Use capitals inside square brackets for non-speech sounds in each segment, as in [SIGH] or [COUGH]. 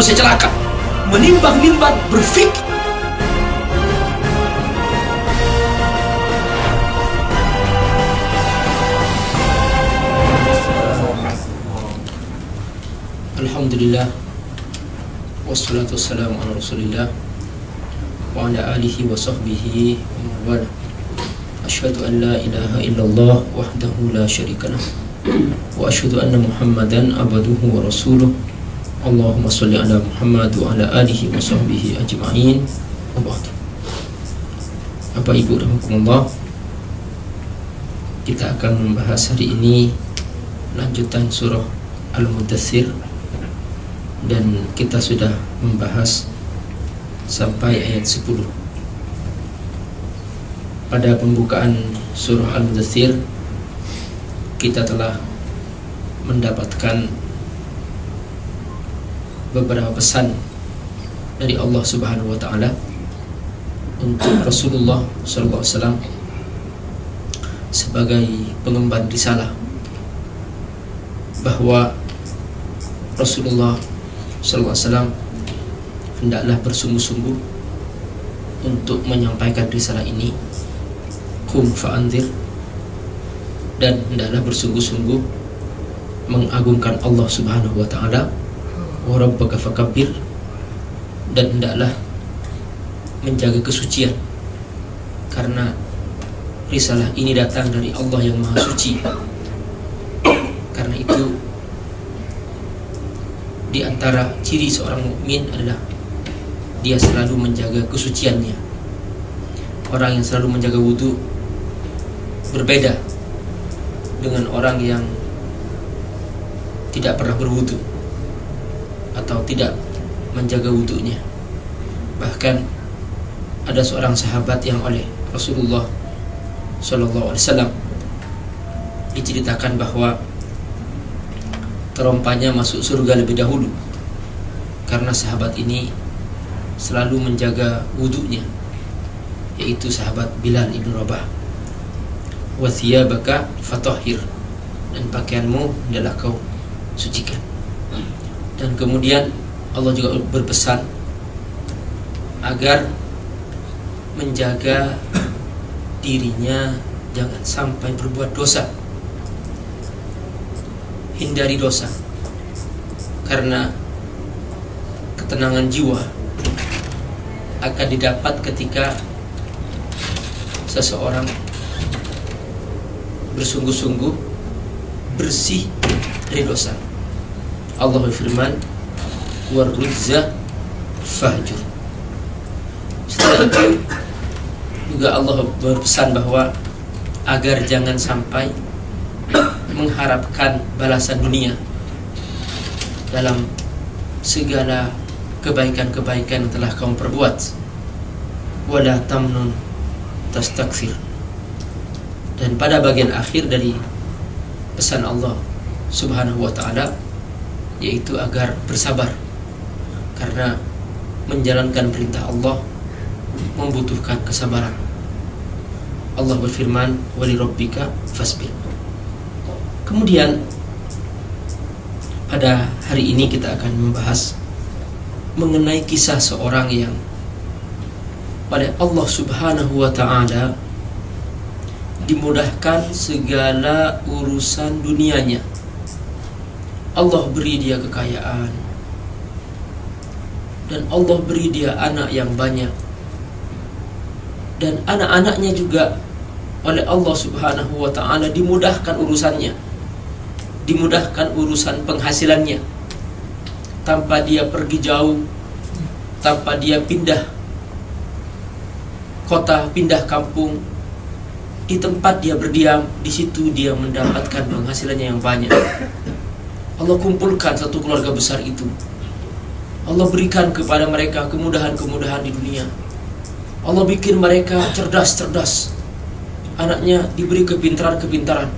manusia celaka. Menimbang-nimbang berfikir Alhamdulillah. Wassalatu wassalamu ala rasulillah Wa ala alihi wa sahbihi wa man wala. Ashhadu an la ilaha illallah wahdahu la syarika lah. Wa ashhadu anna muhammadan abduhu wa rasuluh Allahumma salli ala Muhammad wa ala alihi wa sahbihi ajma'in. Bapak Ibu rahmatullah? Kita akan membahas hari ini Lanjutan surah Al-Mudathir dan kita sudah membahas sampai ayat 10 pada pembukaan surah Al-Mudathir kita telah mendapatkan beberapa pesan dari Allah Subhanahu wa taala untuk Rasulullah sallallahu alaihi wasallam sebagai pengemban risalah bahwa Rasulullah SAW hendaklah bersungguh-sungguh untuk menyampaikan risalah ini. Kum fa'andir dan hendaklah bersungguh-sungguh mengagungkan Allah Subhanahu wa taala wa rabbaka fakabbir. Dan hendaklah menjaga kesucian. Karena risalah ini datang dari Allah yang Maha Suci. Karena itu di antara ciri seorang mukmin adalah dia selalu menjaga kesuciannya. Orang yang selalu menjaga wudhu berbeda dengan orang yang tidak pernah berwudhu atau tidak menjaga wudhunya. Bahkan ada seorang sahabat yang oleh Rasulullah Shallallahu Alaihi Wasallam diceritakan bahwa terompanya masuk surga lebih dahulu karena sahabat ini selalu menjaga wudhunya yaitu sahabat Bilal ibn Rabah baka fatahhir dan pakaianmu adalah kau sucikan dan kemudian Allah juga berpesan agar menjaga dirinya jangan sampai berbuat dosa hindari dosa karena ketenangan jiwa akan didapat ketika seseorang bersungguh-sungguh bersih dari dosa. Allah berfirman, "Waruzza fahjur." Setelah itu juga Allah berpesan bahwa agar jangan sampai mengharapkan balasan dunia dalam segala kebaikan-kebaikan yang telah kamu perbuat wala tamnun tastakfir dan pada bagian akhir dari pesan Allah Subhanahu wa taala yaitu agar bersabar karena menjalankan perintah Allah membutuhkan kesabaran. Allah berfirman, "Wali rabbika fasbir." Kemudian pada hari ini kita akan membahas mengenai kisah seorang yang pada Allah Subhanahu wa taala dimudahkan segala urusan dunianya. Allah beri dia kekayaan. Dan Allah beri dia anak yang banyak. Dan anak-anaknya juga oleh Allah Subhanahu wa taala dimudahkan urusannya. Dimudahkan urusan penghasilannya. Tanpa dia pergi jauh tanpa dia pindah kota pindah kampung di tempat dia berdiam di situ dia mendapatkan penghasilannya yang banyak Allah kumpulkan satu keluarga besar itu. Allah berikan kepada mereka kemudahan-kemudahan di dunia. Allah bikin mereka cerdas-cerdas. Anaknya diberi kepintaran-kepintaran.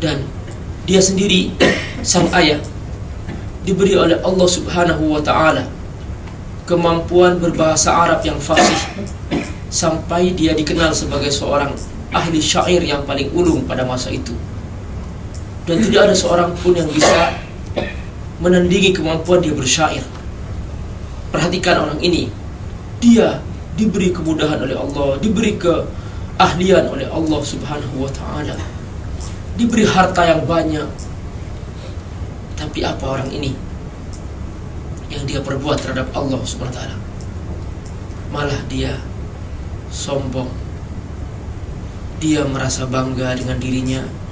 Dan dia sendiri [COUGHS] sang ayah diberi oleh Allah Subhanahu wa taala kemampuan berbahasa Arab yang fasih sampai dia dikenal sebagai seorang ahli syair yang paling ulung pada masa itu dan tidak ada seorang pun yang bisa menandingi kemampuan dia bersyair. Perhatikan orang ini. Dia diberi kemudahan oleh Allah, diberi keahlian oleh Allah Subhanahu wa taala. Diberi harta yang banyak. Tapi apa orang ini yang dia perbuat terhadap Allah Subhanahu wa taala? Malah dia sombong. Dia merasa bangga dengan dirinya.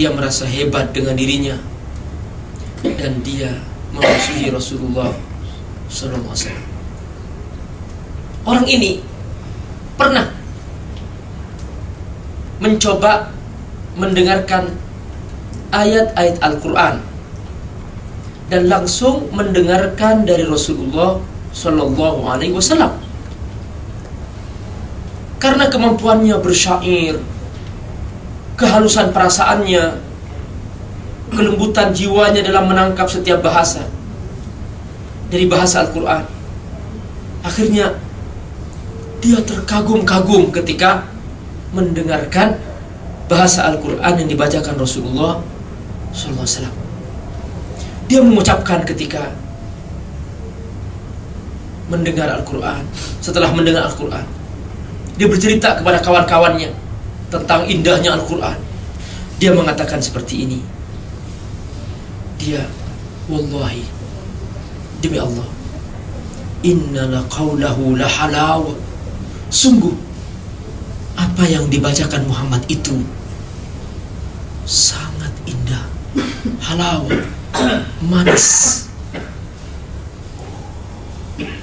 Dia merasa hebat dengan dirinya. Dan dia memusuhi Rasulullah wasallam. Orang ini pernah mencoba mendengarkan ayat-ayat Al-Quran dan langsung mendengarkan dari Rasulullah Sallallahu Alaihi Wasallam. Karena kemampuannya bersyair, kehalusan perasaannya, kelembutan jiwanya dalam menangkap setiap bahasa dari bahasa Al-Quran. Akhirnya dia terkagum-kagum ketika mendengarkan bahasa Al-Quran yang dibacakan Rasulullah SAW. Dia mengucapkan ketika mendengar Al-Quran, setelah mendengar Al-Quran, dia bercerita kepada kawan-kawannya tentang indahnya Al-Quran. Dia mengatakan seperti ini. Dia, Wallahi, demi Allah, Inna la qawlahu la halawa. Sungguh, apa yang dibacakan Muhammad itu sangat indah, halawa, manis,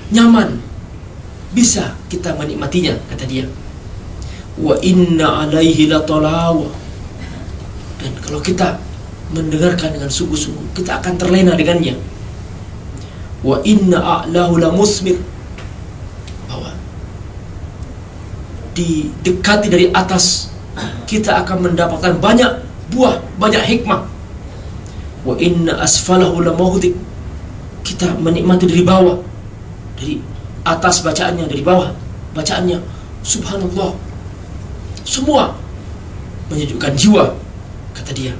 nyaman, bisa kita menikmatinya, kata dia. Wa inna alaihi latalawa. Dan kalau kita mendengarkan dengan sungguh-sungguh, kita akan terlena dengannya. Wa inna a'lahu la musmir. Bahwa didekati dari atas kita akan mendapatkan banyak buah, banyak hikmah. Wa inna asfalahu la muhdik. Kita menikmati dari bawah, dari atas bacaannya, dari bawah bacaannya. Subhanallah. Semua menyejukkan jiwa, kata dia.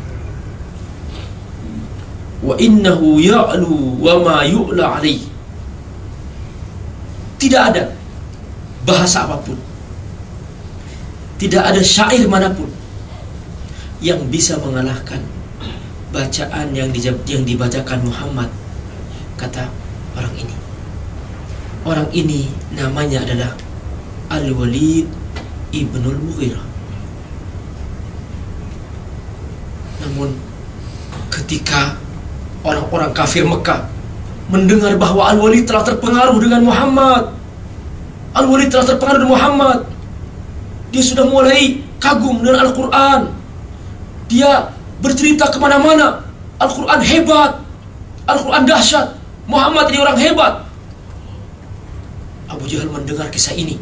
Wa innahu ya'lu wa ma yu'la alaih. Tidak ada bahasa apa pun. Tidak ada syair mana pun yang bisa mengalahkan bacaan yang yang dibacakan Muhammad kata orang ini. Orang ini namanya adalah Al-Walid Ibnul Mughirah. Namun ketika orang-orang kafir Mekah mendengar bahwa Al-Walid telah terpengaruh dengan Muhammad, Al-Walid telah terpengaruh dengan Muhammad, dia sudah mulai kagum dengan Al-Quran. Dia bercerita ke mana-mana. Al-Quran hebat. Al-Quran dahsyat. Muhammad ini orang hebat. Abu Jahal mendengar kisah ini.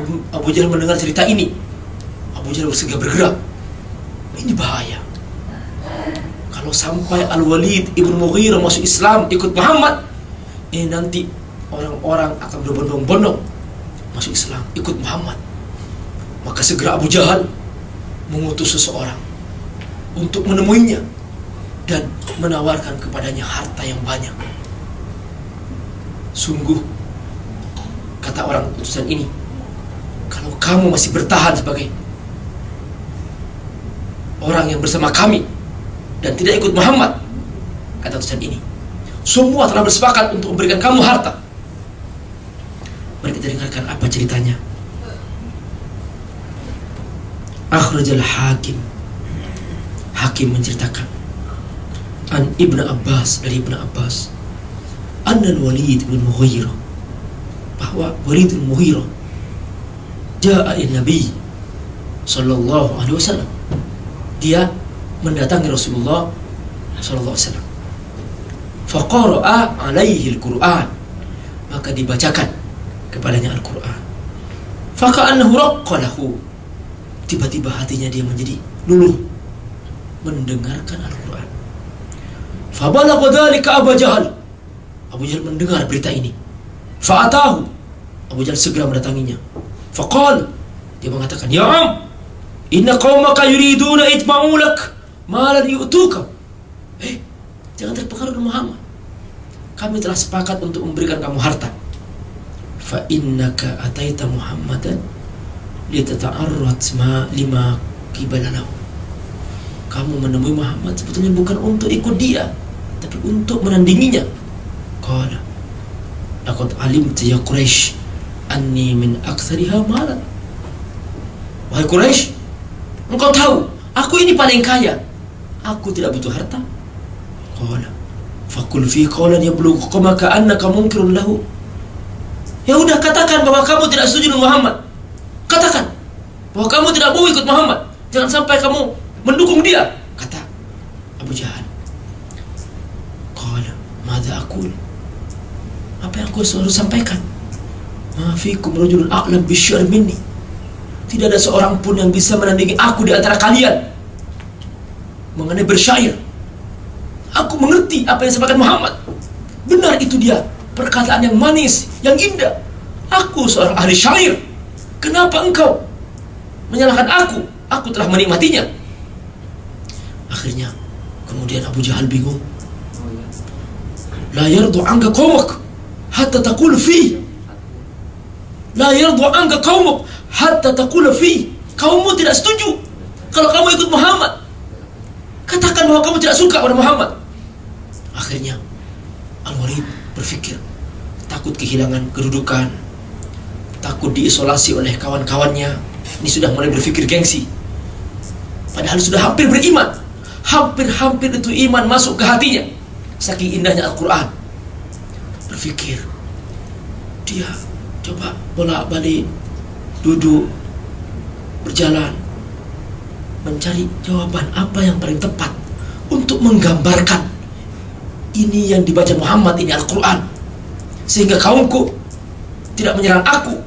Abu, Abu Jahal mendengar cerita ini. Abu Jahal segera bergerak. Ini bahaya. Kalau sampai Al-Walid Ibn Mughirah masuk Islam ikut Muhammad, ini nanti orang-orang akan berbondong-bondong masuk Islam ikut Muhammad. Maka segera Abu Jahal mengutus seseorang untuk menemuinya dan menawarkan kepadanya harta yang banyak. Sungguh, kata orang utusan ini, kalau kamu masih bertahan sebagai orang yang bersama kami dan tidak ikut Muhammad, kata utusan ini, semua telah bersepakat untuk memberikan kamu harta. Mereka dengarkan apa ceritanya. Akhrajal Hakim Hakim menceritakan An Ibn Abbas dari Ibn Abbas Annal Walid bin Mughirah bahwa Walid bin Mughirah Ja'a Nabi Sallallahu Alaihi Wasallam dia mendatangi Rasulullah Sallallahu Alaihi Wasallam Faqara'a alaihi al-Quran maka dibacakan kepadanya Al-Quran Faka'annahu raqqalahu tiba-tiba hatinya dia menjadi luluh mendengarkan Al-Quran. Fabalagha dzalika Abu Jahal. Abu Jahal mendengar berita ini. Fa'atahu. Abu Jahal segera mendatanginya. Faqal. Dia mengatakan, "Ya Am, inna qaumaka yuriduna itma'u lak yu'tuka." Eh, Jangan terpengaruh dengan Muhammad. Kami telah sepakat untuk memberikan kamu harta. Fa innaka ataita Muhammadan litata'arrat ma lima kibalalahu. Kamu menemui Muhammad sebetulnya bukan untuk ikut dia, tapi untuk menandinginya. Qala Laqad alimtu ya Quraisy anni min aktsariha malan. Wahai Quraisy, engkau tahu aku ini paling kaya. Aku tidak butuh harta. Qala Fakul fi qawlan yablughuka ka'annaka munkirun lahu. Ya udah katakan bahwa kamu tidak setuju dengan Muhammad. Katakan bahwa kamu tidak mau ikut Muhammad. Jangan sampai kamu mendukung dia, kata Abu Jahal. Qala, "Madza aqul?" Apa yang aku selalu sampaikan? Ma fikum rajulun a'lam bisyar minni. Tidak ada seorang pun yang bisa menandingi aku di antara kalian mengenai bersyair Aku mengerti apa yang disampaikan Muhammad. Benar itu dia. Perkataan yang manis, yang indah. Aku seorang ahli syair. Kenapa engkau menyalahkan aku? Aku telah menikmatinya. Akhirnya, kemudian Abu Jahal bingung. La yardu angka qawmak hatta taqul fi. La yardu angka qawmak hatta taqul fi. Kaummu tidak setuju kalau kamu ikut Muhammad. Katakan bahwa kamu tidak suka pada Muhammad. Akhirnya Al-Walid berpikir takut kehilangan kedudukan, takut diisolasi oleh kawan-kawannya. Ini sudah mulai berpikir gengsi. Padahal sudah hampir beriman. Hampir-hampir itu iman masuk ke hatinya. Saking indahnya Al-Quran. Berpikir, dia coba bolak-balik, duduk, berjalan, mencari jawaban apa yang paling tepat untuk menggambarkan ini yang dibaca Muhammad ini Al-Quran. Sehingga kaumku tidak menyerang aku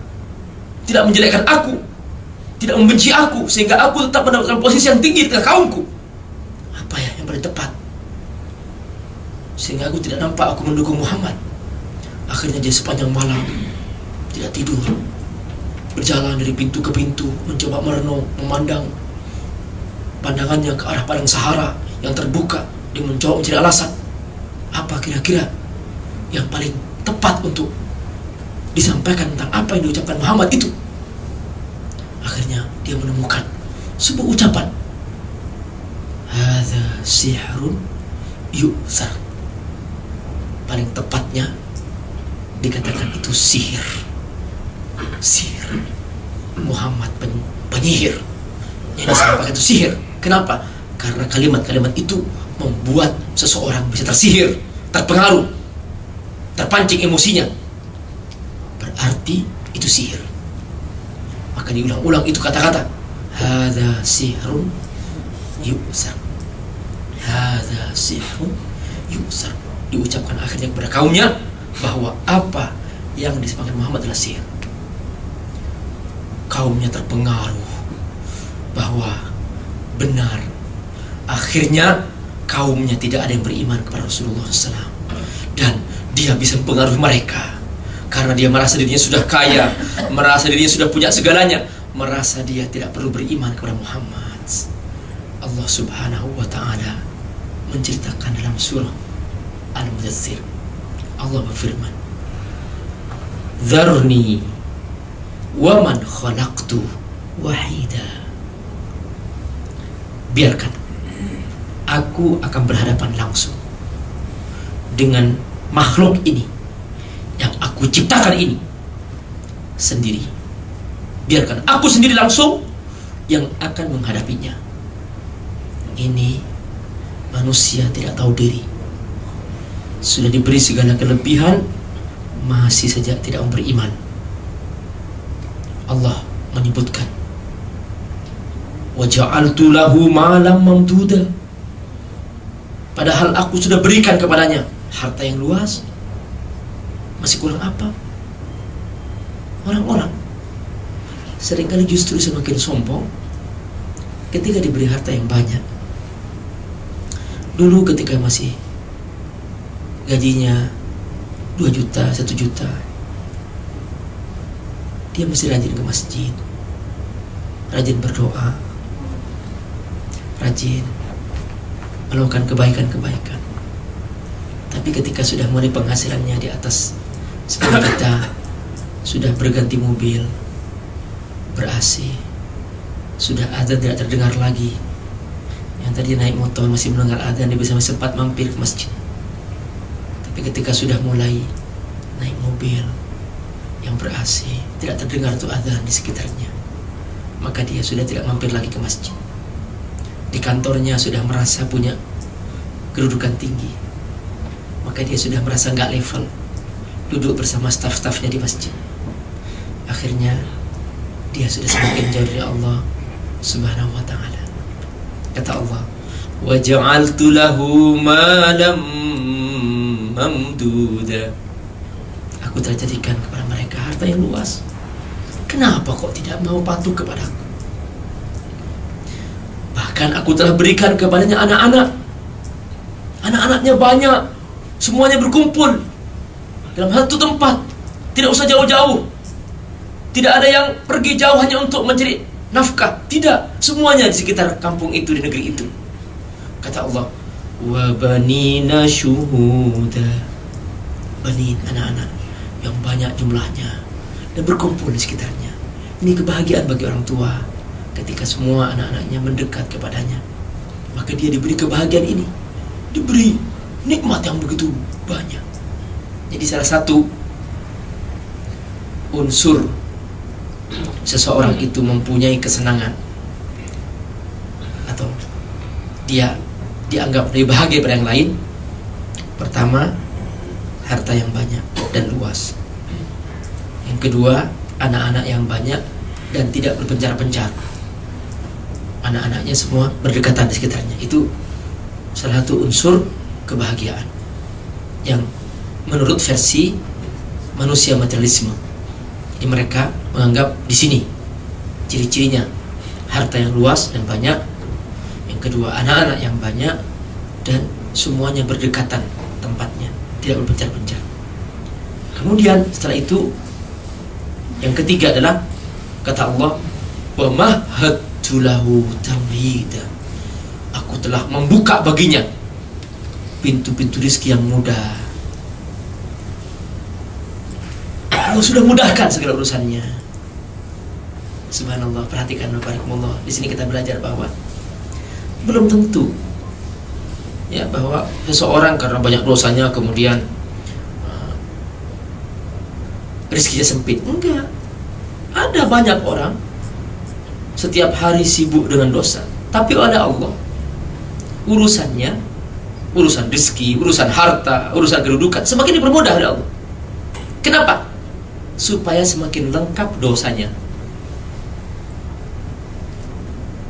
tidak menjelekkan aku tidak membenci aku sehingga aku tetap mendapatkan posisi yang tinggi dengan kaumku. Apa ya yang paling tepat? Sehingga aku tidak nampak aku mendukung Muhammad. Akhirnya dia sepanjang malam tidak tidur. Berjalan dari pintu ke pintu mencoba merenung memandang pandangannya ke arah padang Sahara yang terbuka dia mencoba mencari alasan apa kira-kira yang paling tepat untuk disampaikan tentang apa yang diucapkan Muhammad itu? Akhirnya dia menemukan sebuah ucapan. Hadza sihrun yu'zar paling tepatnya dikatakan itu sihir sihir Muhammad pen penyihir yang disampaikan itu sihir kenapa karena kalimat-kalimat itu membuat seseorang bisa tersihir, terpengaruh, terpancing emosinya. Berarti itu sihir. Maka diulang-ulang itu kata-kata. Hada sihrun yusar. Hada sihrun yusar. Diucapkan akhirnya kepada kaumnya bahwa apa yang disebutkan Muhammad adalah sihir. Kaumnya terpengaruh bahwa benar akhirnya kaumnya tidak ada yang beriman kepada Rasulullah SAW dan dia bisa mempengaruhi mereka. Karena dia merasa dirinya sudah kaya [LAUGHS] merasa dirinya sudah punya segalanya merasa dia tidak perlu beriman kepada Muhammad. Allah subhanahu wa ta'ala menceritakan dalam surah Al-Mudathir Allah berfirman Zarni wa man khalaqtu wahida biarkan aku akan berhadapan langsung dengan makhluk ini yang aku ciptakan ini sendiri. Biarkan aku sendiri langsung yang akan menghadapinya. Ini manusia tidak tahu diri. Sudah diberi segala kelebihan, masih saja tidak beriman. Allah menyebutkan, "Waja'altu lahu malam mamduda." Padahal aku sudah berikan kepadanya harta yang luas. Masih kurang apa? Orang-orang sering kali justru semakin sombong ketika diberi harta yang banyak. Dulu ketika masih gajinya 2 juta, 1 juta, dia masih rajin ke masjid, rajin berdoa, rajin melakukan kebaikan-kebaikan. Tapi ketika sudah mulai penghasilannya di atas 10 juta, sudah berganti mobil, ber AC, sudah azan tidak terdengar lagi. Yang tadi naik motor masih mendengar azan dia bisa sempat mampir ke masjid. Tapi ketika sudah mulai naik mobil yang ber AC, tidak terdengar tuh azan di sekitarnya. Maka dia sudah tidak mampir lagi ke masjid. Di kantornya sudah merasa punya kedudukan tinggi. Maka dia sudah merasa nggak level duduk bersama staf-stafnya di masjid. Akhirnya dia sudah semakin jauh dari Allah Subhanahu wa taala. Kata Allah, "Wa ja'altu lahu malam mamduda." Aku telah jadikan kepada mereka harta yang luas. Kenapa kok tidak mau patuh kepadaku? Bahkan aku telah berikan kepadanya anak-anak. Anak-anaknya banyak. Semuanya berkumpul dalam satu tempat. Tidak usah jauh-jauh. Tidak ada yang pergi jauh hanya untuk mencari nafkah. Tidak, semuanya di sekitar kampung itu di negeri itu. Kata Allah, wa banina syuhuda. Banin anak-anak yang banyak jumlahnya dan berkumpul di sekitarnya. Ini kebahagiaan bagi orang tua ketika semua anak-anaknya mendekat kepadanya. Maka dia diberi kebahagiaan ini. Diberi nikmat yang begitu banyak. Jadi salah satu unsur seseorang itu mempunyai kesenangan atau dia dianggap lebih bahagia pada yang lain pertama harta yang banyak dan luas. Yang kedua anak-anak yang banyak dan tidak berpencar-pencar. Anak-anaknya semua berdekatan di sekitarnya. Itu salah satu unsur kebahagiaan yang menurut versi manusia materialisme. Jadi mereka menganggap di sini ciri-cirinya harta yang luas dan banyak. Yang kedua anak-anak yang banyak dan semuanya berdekatan tempatnya, tidak berpencar-pencar. Kemudian setelah itu yang ketiga adalah kata Allah. Aku telah membuka baginya pintu-pintu rizki yang mudah. Allah sudah mudahkan segala urusannya. Subhanallah, perhatikan Barakumullah. Di sini kita belajar bahwa belum tentu ya bahwa seseorang karena banyak dosanya kemudian uh, rezekinya sempit. Enggak. Ada banyak orang setiap hari sibuk dengan dosa, tapi oleh Allah urusannya urusan rezeki, urusan harta, urusan kedudukan semakin dipermudah oleh Allah. Kenapa? Supaya semakin lengkap dosanya.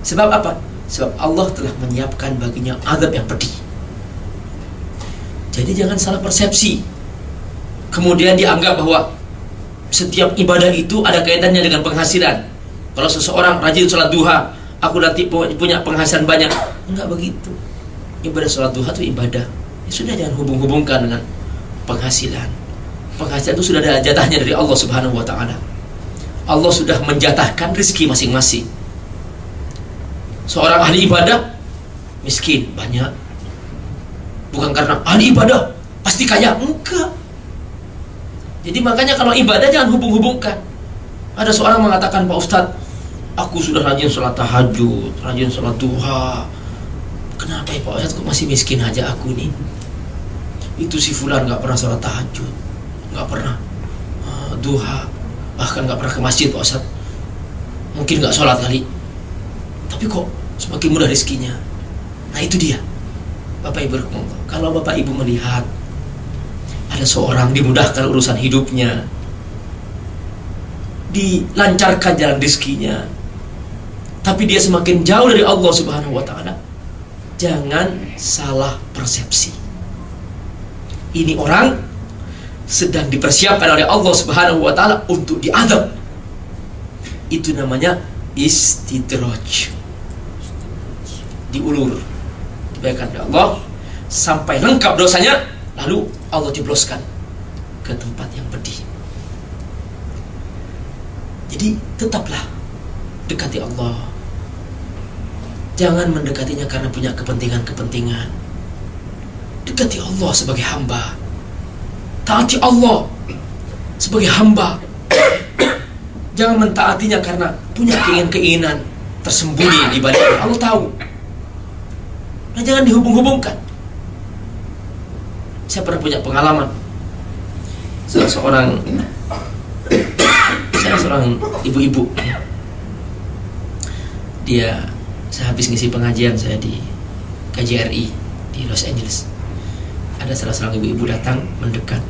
Sebab apa? Sebab Allah telah menyiapkan baginya azab yang pedih. Jadi jangan salah persepsi. Kemudian dianggap bahwa setiap ibadah itu ada kaitannya dengan penghasilan. Kalau seseorang rajin sholat duha, aku nanti punya penghasilan banyak. Enggak begitu. Ibadah sholat duha itu ibadah. Ya sudah jangan hubung-hubungkan dengan penghasilan. Penghasilan itu sudah ada jatahnya dari Allah Subhanahu wa taala. Allah sudah menjatahkan rezeki masing-masing seorang ahli ibadah miskin banyak bukan karena ahli ibadah. Pasti kaya. Enggak. Jadi makanya kalau ibadah jangan hubung-hubungkan. Ada seorang mengatakan Pak Ustadz aku sudah rajin sholat tahajud rajin sholat duha. Kenapa ya Pak Ustadz kok masih miskin aja aku nih? Itu si Fulan nggak pernah sholat tahajud nggak pernah uh, duha bahkan nggak pernah ke masjid Pak Ustadz. Mungkin nggak sholat kali. Tapi kok semakin mudah rezekinya. Nah itu dia. Bapak Ibu Kalau Bapak Ibu melihat ada seorang dimudahkan urusan hidupnya, dilancarkan jalan rezekinya, tapi dia semakin jauh dari Allah Subhanahu wa taala. Jangan salah persepsi. Ini orang sedang dipersiapkan oleh Allah Subhanahu wa taala untuk diadab. Itu namanya istidraj diulur dibaikkan oleh Allah sampai lengkap dosanya lalu Allah jebloskan ke tempat yang pedih jadi tetaplah dekati Allah jangan mendekatinya karena punya kepentingan-kepentingan Dekati Allah sebagai hamba. Taati Allah sebagai hamba. [COUGHS] Jangan mentaatinya karena punya keinginan-keinginan tersembunyi di balik Allah tahu. Nah jangan dihubung-hubungkan. Saya pernah punya pengalaman. Salah seorang [COUGHS] saya seorang ibu-ibu. Dia saya habis ngisi pengajian saya di KJRI di Los Angeles. Ada salah seorang ibu-ibu datang mendekat.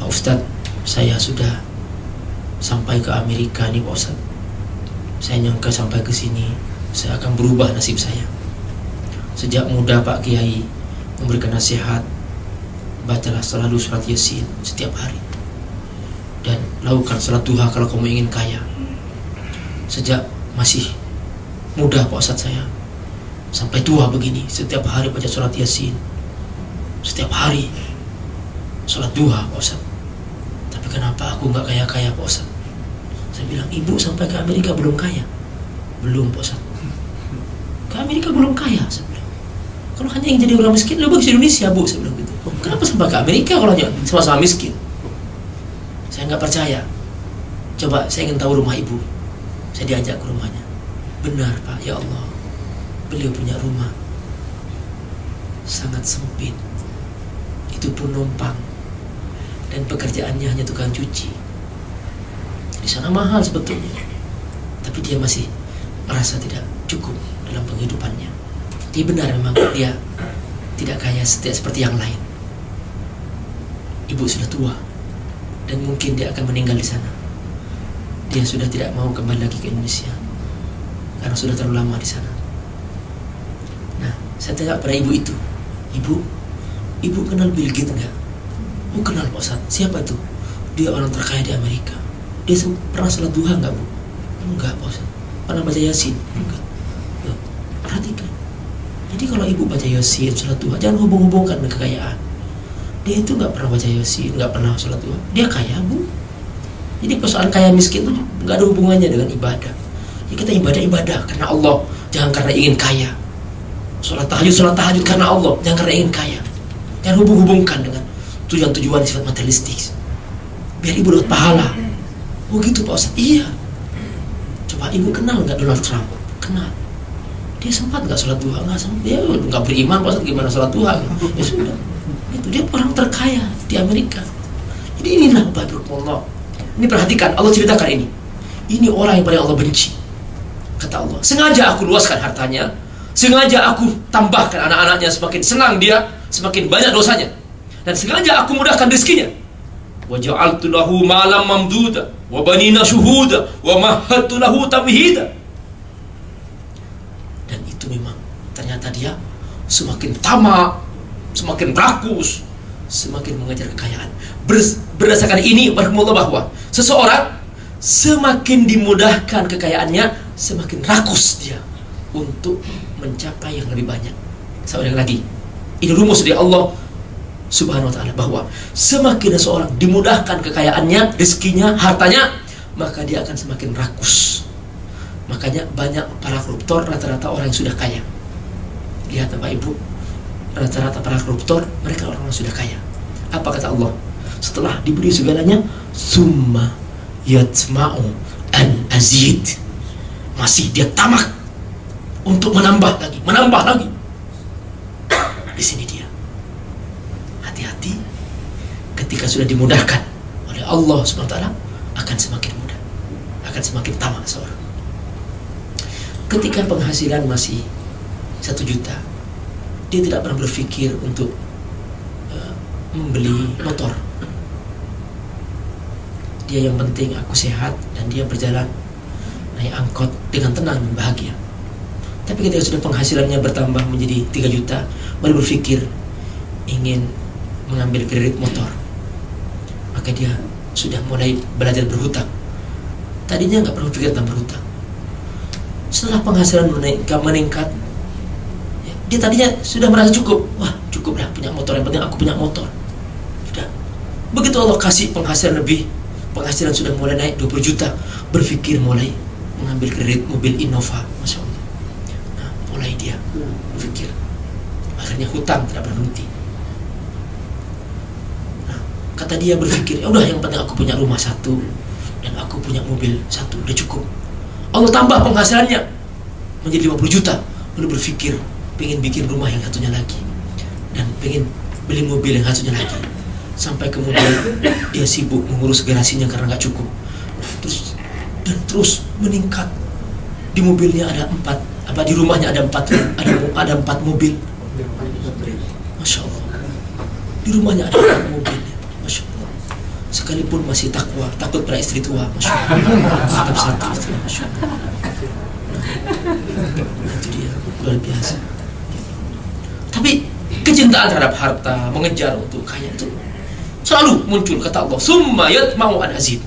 Pak Ustadz saya sudah sampai ke Amerika nih Pak Ustadz. Saya nyangka sampai ke sini saya akan berubah nasib saya. Sejak muda Pak Kiai memberikan nasihat bacalah selalu surat Yasin setiap hari. Dan lakukan salat duha kalau kamu ingin kaya. Sejak masih muda Pak Ustadz saya sampai tua begini setiap hari baca surat Yasin. Setiap hari sholat duha Pak Ustadz. Tapi kenapa aku nggak kaya-kaya Pak Ustadz? Saya bilang ibu sampai ke Amerika belum kaya. Belum Pak Ustadz. Ke Amerika belum kaya? saya bilang. Kalau hanya yang jadi orang miskin lebih bagus Indonesia Bu saya kenapa sampai ke Amerika kalau hanya sama-sama miskin saya nggak percaya. Coba saya ingin tahu rumah ibu. Saya diajak ke rumahnya. Benar pak, ya Allah. Beliau punya rumah sangat sempit. Itu pun numpang. Dan pekerjaannya hanya tukang cuci. Di sana mahal sebetulnya. Tapi dia masih merasa tidak cukup dalam penghidupannya. Dia benar memang dia tidak kaya seperti yang lain. Ibu sudah tua dan mungkin dia akan meninggal di sana. Dia sudah tidak mau kembali lagi ke Indonesia karena sudah terlalu lama di sana. Nah, saya tanya pada ibu itu, ibu, ibu kenal Bill Gates enggak? Oh kenal Pak Ustaz. Siapa itu? Dia orang terkaya di Amerika. Dia pernah sholat duha enggak bu? Enggak Pak Ustaz. Pernah baca Yasin? Enggak. Perhatikan. Jadi kalau ibu baca Yasin, sholat duha, jangan hubung-hubungkan dengan kekayaan dia itu nggak pernah baca yasin nggak pernah sholat duha dia kaya bu. Jadi persoalan kaya miskin itu nggak ada hubungannya dengan ibadah. Jadi kita ibadah ibadah karena Allah jangan karena ingin kaya. Sholat tahajud sholat tahajud karena Allah jangan karena ingin kaya. Jangan hubung-hubungkan dengan tujuan-tujuan sifat materialistik. Biar ibu dapat pahala. Oh gitu pak Ustaz iya. Coba ibu kenal nggak Donald Trump? Kenal. Dia sempat nggak sholat duha? Nggak sempat. Dia nggak beriman pak Ustaz gimana sholat duha? Ya sudah dia orang terkaya di Amerika. Jadi inilah Allah ini perhatikan Allah ceritakan ini. Ini orang yang paling Allah benci kata Allah. Sengaja aku luaskan hartanya sengaja aku tambahkan anak-anaknya semakin senang dia semakin banyak dosanya. Dan sengaja aku mudahkan rezekinya. Wa lahu malam mamduda wa banina syuhuda wa mahattu lahu tamhida. Dan itu memang ternyata dia semakin tamak semakin rakus, semakin mengejar kekayaan. berdasarkan ini, Allah bahwa seseorang semakin dimudahkan kekayaannya, semakin rakus dia untuk mencapai yang lebih banyak. Saya lagi. Ini rumus dari Allah Subhanahu wa taala bahwa semakin seseorang dimudahkan kekayaannya, rezekinya, hartanya, maka dia akan semakin rakus. Makanya banyak para koruptor rata-rata orang yang sudah kaya. Lihat Bapak Ibu, rata-rata para koruptor mereka orang yang sudah kaya. Apa kata Allah? Setelah diberi segalanya summa yatma'u an azid. Masih dia tamak untuk menambah lagi menambah lagi. Di sini dia. Hati-hati ketika sudah dimudahkan oleh Allah SWT akan semakin mudah akan semakin tamak seorang. Ketika penghasilan masih satu juta dia tidak pernah berpikir untuk uh, membeli motor. Dia yang penting aku sehat dan dia berjalan naik angkot dengan tenang dan bahagia. Tapi ketika sudah penghasilannya bertambah menjadi 3 juta baru berpikir ingin mengambil kredit motor. Maka dia sudah mulai belajar berhutang. Tadinya nggak pernah berpikir tentang berhutang. Setelah penghasilan meningkat dia tadinya sudah merasa cukup. Wah cukup lah punya motor. Yang penting aku punya motor. Sudah. Begitu Allah kasih penghasilan lebih penghasilan sudah mulai naik 20 juta. Berpikir mulai mengambil kredit mobil Innova Masya Allah. Nah mulai dia berpikir akhirnya hutang tidak berhenti. Kata dia berpikir ya udah yang penting aku punya rumah satu dan aku punya mobil satu. Udah cukup. Allah tambah penghasilannya menjadi 50 juta. Lalu berpikir pengen bikin rumah yang satunya lagi. Dan pengen beli mobil yang satunya lagi. Sampai kemudian dia sibuk mengurus garasinya karena nggak cukup. Terus dan terus meningkat. Di mobilnya ada empat apa di rumahnya ada empat ada ada empat mobil. Masya Allah. Di rumahnya ada empat mobil. Masya Allah. Sekalipun masih takwa takut pada istri tua. Masya Allah. Tetap satu masya Allah. Nah, itu dia. Luar biasa tapi kecintaan terhadap harta mengejar untuk kaya itu selalu muncul kata Allah. Summa yatma'u an azid.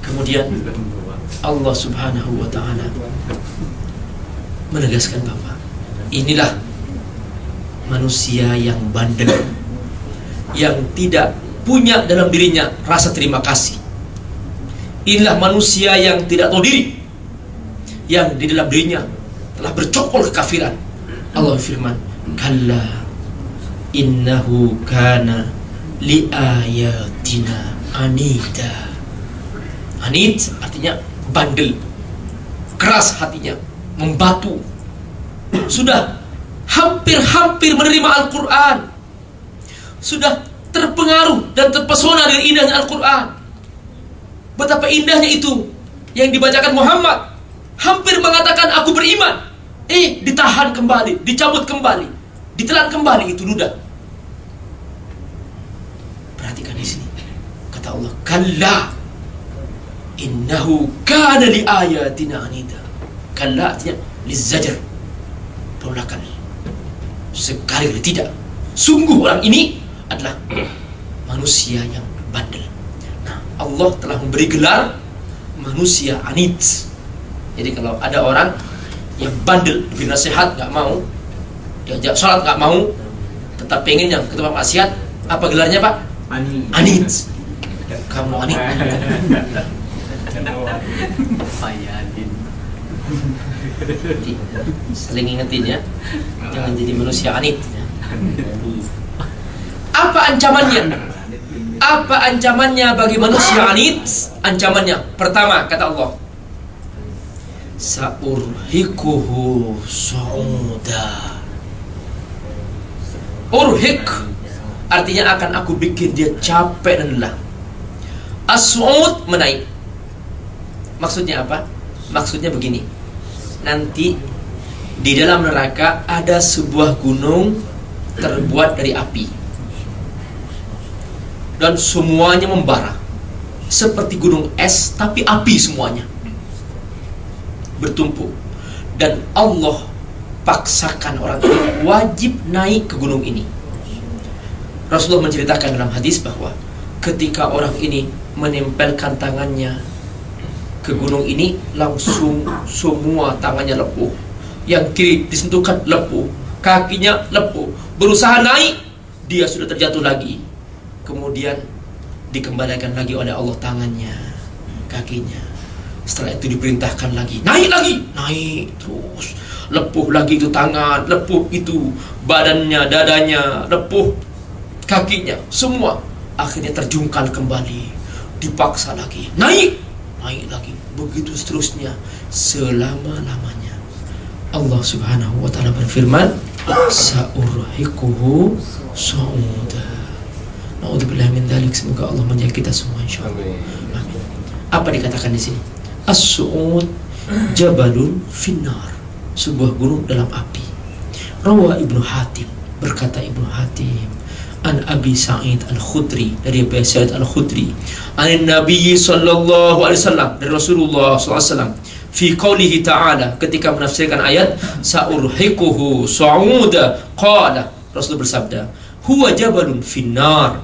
Kemudian Allah subhanahu wa ta'ala menegaskan Bapak inilah manusia yang bandel yang tidak punya dalam dirinya rasa terima kasih. Inilah manusia yang tidak tahu diri yang di dalam dirinya telah bercokol kekafiran. Allah firman kalla innahu kana li ayatina anida. Anid artinya bandel keras hatinya membatu. Sudah hampir-hampir menerima Al-Quran. Sudah terpengaruh dan terpesona dengan indahnya Al-Quran. Betapa indahnya itu yang dibacakan Muhammad. Hampir mengatakan aku beriman eh ditahan kembali dicabut kembali ditelan kembali itu ludah. Perhatikan di sini. Kata Allah, "Kalla innahu kana li ayatina anida." Kalla artinya lizajar. Penolakan. Sekali kali tidak. Sungguh orang ini adalah manusia yang bandel. Nah, Allah telah memberi gelar manusia anid. Jadi kalau ada orang yang bandel, lebih nasihat nggak mau, diajak sholat nggak mau. Tetap pengen yang ketua maksiat. Apa gelarnya pak? Ani. anit. Kamu anit. Jadi, saling ingetin ya. Jangan jadi manusia anit. Apa ancamannya? Apa ancamannya bagi manusia anit? Ancamannya. Pertama kata Allah saurhikuhu sauda urhik artinya akan aku bikin dia capek dan lelah. As'ud menaik. Maksudnya apa? Maksudnya begini. Nanti di dalam neraka ada sebuah gunung terbuat dari api. Dan semuanya membara. Seperti gunung es tapi api semuanya bertumpuk dan Allah paksakan orang ini wajib naik ke gunung ini. Rasulullah menceritakan dalam hadis bahwa ketika orang ini menempelkan tangannya ke gunung ini langsung semua tangannya lepuh. Yang kiri disentuhkan lepuh, kakinya lepuh. Berusaha naik, dia sudah terjatuh lagi. Kemudian dikembalikan lagi oleh Allah tangannya, kakinya. Setelah itu diperintahkan lagi, naik lagi, naik terus lepuh lagi itu tangan, lepuh itu badannya, dadanya, lepuh kakinya, semua akhirnya terjungkal kembali, dipaksa lagi, naik, naik lagi, begitu seterusnya selama-lamanya. Allah Subhanahu wa taala berfirman, "Sa'urhiquhu sa'uda." Nauzubillah min dzalik. Semoga Allah menjaga kita semua insyaallah. Amin. Apa dikatakan di sini? As-su'ud jabalun finnar sebuah gunung dalam api. Rawa Ibnu Hatim berkata Ibnu Hatim an Abi Sa'id Al-Khudri dari Abi Sa'id Al-Khudri an Nabi sallallahu alaihi wasallam dari Rasulullah sallallahu alaihi wasallam fi qaulihi ta'ala ketika menafsirkan ayat sa'urhiquhu sa'uda qala Rasul bersabda huwa jabalun finnar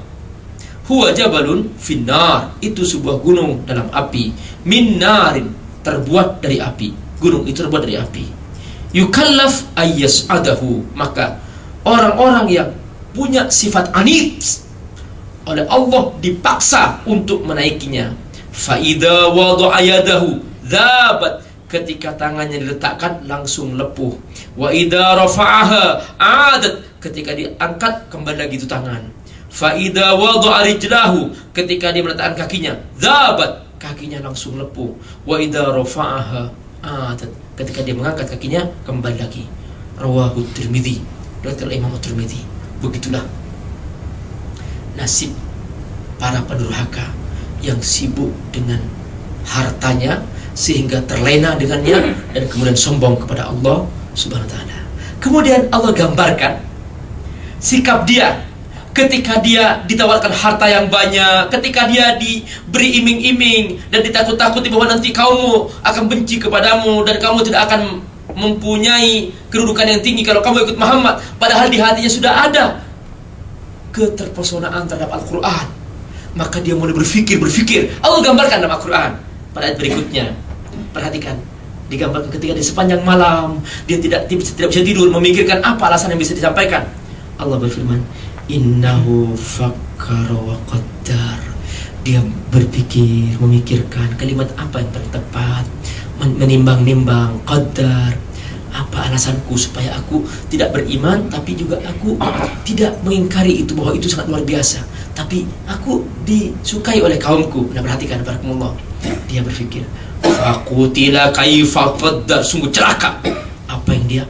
huwa jabalun finnar. Itu sebuah gunung dalam api. Min narin terbuat dari api. Gunung itu terbuat dari api. Yukallaf ayyas adahu maka orang-orang yang punya sifat anit oleh Allah dipaksa untuk menaikinya. Faida wada'a yadahu dhabat ketika tangannya diletakkan langsung lepuh. Wa idza rafa'aha adat ketika diangkat kembali lagi itu tangan. Fa idza wada'a rijlahu ketika dia meletakkan kakinya, zabat kakinya langsung lepuh. Wa idza rafa'aha adat ketika dia mengangkat kakinya kembali lagi. Rawahu Tirmidzi. Dr. Imam Tirmidzi. Begitulah nasib para pendurhaka yang sibuk dengan hartanya sehingga terlena dengannya dan kemudian sombong kepada Allah Subhanahu wa taala. Kemudian Allah gambarkan sikap dia ketika dia ditawarkan harta yang banyak, ketika dia diberi iming-iming dan ditakut-takuti bahwa nanti kaummu akan benci kepadamu dan kamu tidak akan mempunyai kedudukan yang tinggi kalau kamu ikut Muhammad, padahal di hatinya sudah ada keterpesonaan terhadap Al-Quran. Maka dia mulai berpikir, berpikir. Allah gambarkan dalam Al-Quran pada ayat berikutnya. Perhatikan, digambarkan ketika di sepanjang malam dia tidak tidak bisa tidur memikirkan apa alasan yang bisa disampaikan. Allah berfirman, Innahu fakkara wa qaddar. Dia berpikir, memikirkan kalimat apa yang paling tepat, menimbang-nimbang, qaddar, apa alasanku supaya aku tidak beriman tapi juga aku tidak mengingkari itu bahwa itu sangat luar biasa. Tapi aku disukai oleh kaumku. Nah perhatikan barakumullah dia berpikir aku tidak kaifa qaddar. Sungguh celaka. Apa yang dia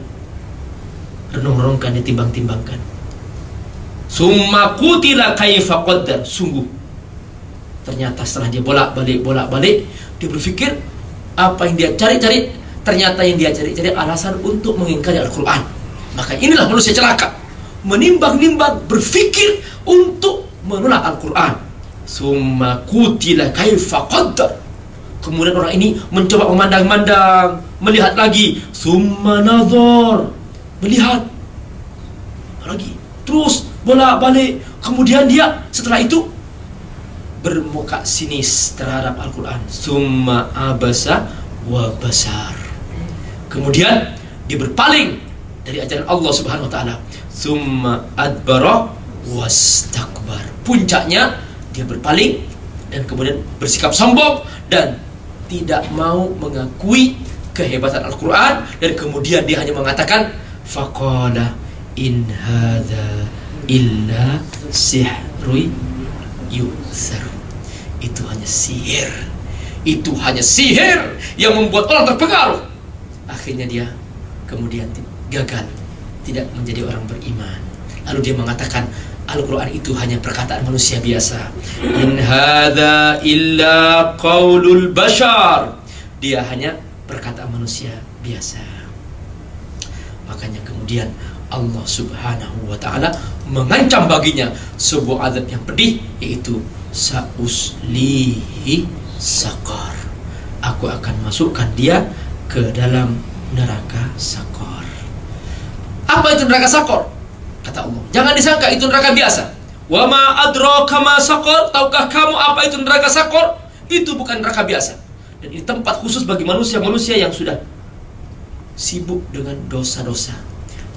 renung-renungkan dia timbang-timbangkan summa qutila kaifa qaddar sungguh ternyata setelah dia bolak-balik bolak-balik dia berpikir apa yang dia cari-cari ternyata yang dia cari-cari alasan untuk mengingkari Al-Quran. Maka inilah manusia celaka. Menimbang-nimbang berfikir untuk menolak Al-Quran. Summa kutila kaifa qaddar. Kemudian orang ini mencoba memandang-mandang, melihat lagi. Summa nazar. Melihat. Lagi. Terus bolak-balik. Kemudian dia setelah itu bermuka sinis terhadap Al-Quran. Summa abasa wa basar. Kemudian dia berpaling dari ajaran Allah Subhanahu wa taala. Summa adbara wastakbar. Puncaknya dia berpaling dan kemudian bersikap sombong dan tidak mau mengakui kehebatan Al-Qur'an dan kemudian dia hanya mengatakan faqala in hadza illa sihru yusar. Itu hanya sihir. Itu hanya sihir yang membuat orang terpengaruh. Akhirnya dia kemudian gagal tidak menjadi orang beriman. Lalu dia mengatakan Al-Quran itu hanya perkataan manusia biasa. In hadha illa qaulul bashar. Dia hanya perkataan manusia biasa. Makanya kemudian Allah subhanahu wa ta'ala mengancam baginya sebuah adab yang pedih yaitu sauslihi sakar aku akan masukkan dia ke dalam neraka sakor. Apa itu neraka sakor? Kata Allah. Jangan disangka itu neraka biasa. Wa ma adraka ma sakor? Tahukah kamu apa itu neraka sakor? Itu bukan neraka biasa. Dan ini tempat khusus bagi manusia-manusia yang sudah sibuk dengan dosa-dosa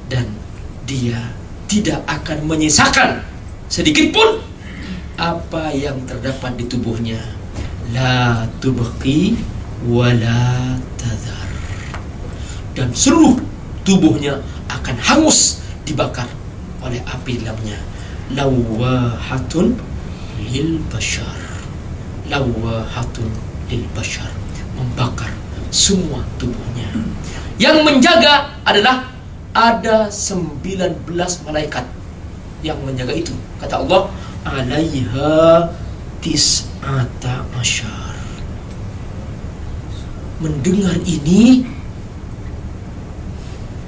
dan dia tidak akan menyisakan sedikit pun apa yang terdapat di tubuhnya. La tubqi wala tadhar. Dan seluruh tubuhnya akan hangus dibakar oleh api dalamnya. Lawahatun lil bashar. Lawahatun lil bashar. Membakar semua tubuhnya. Yang menjaga adalah ada 19 malaikat yang menjaga itu. Kata Allah alaiha tis'ata asyar mendengar ini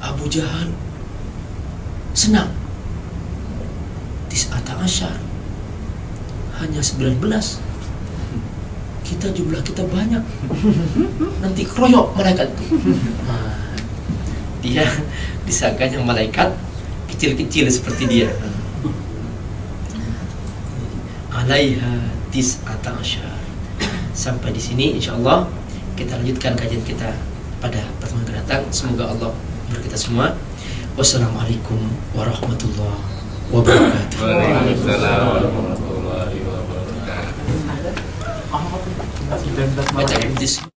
Abu Jahal senang. Tis'ata asyar Hanya 19 Kita jumlah kita banyak. [LAUGHS] Nanti keroyok malaikat itu. Nah, Dia disangkanya malaikat Kecil-kecil seperti dia Alaiha tis'ata asyar Sampai di sini insya Allah Kita lanjutkan kajian kita pada pertemuan datang Semoga Allah kita semua. Wassalamualaikum warahmatullahi wabarakatuh. Waalaikumsalam warahmatullahi wabarakatuh.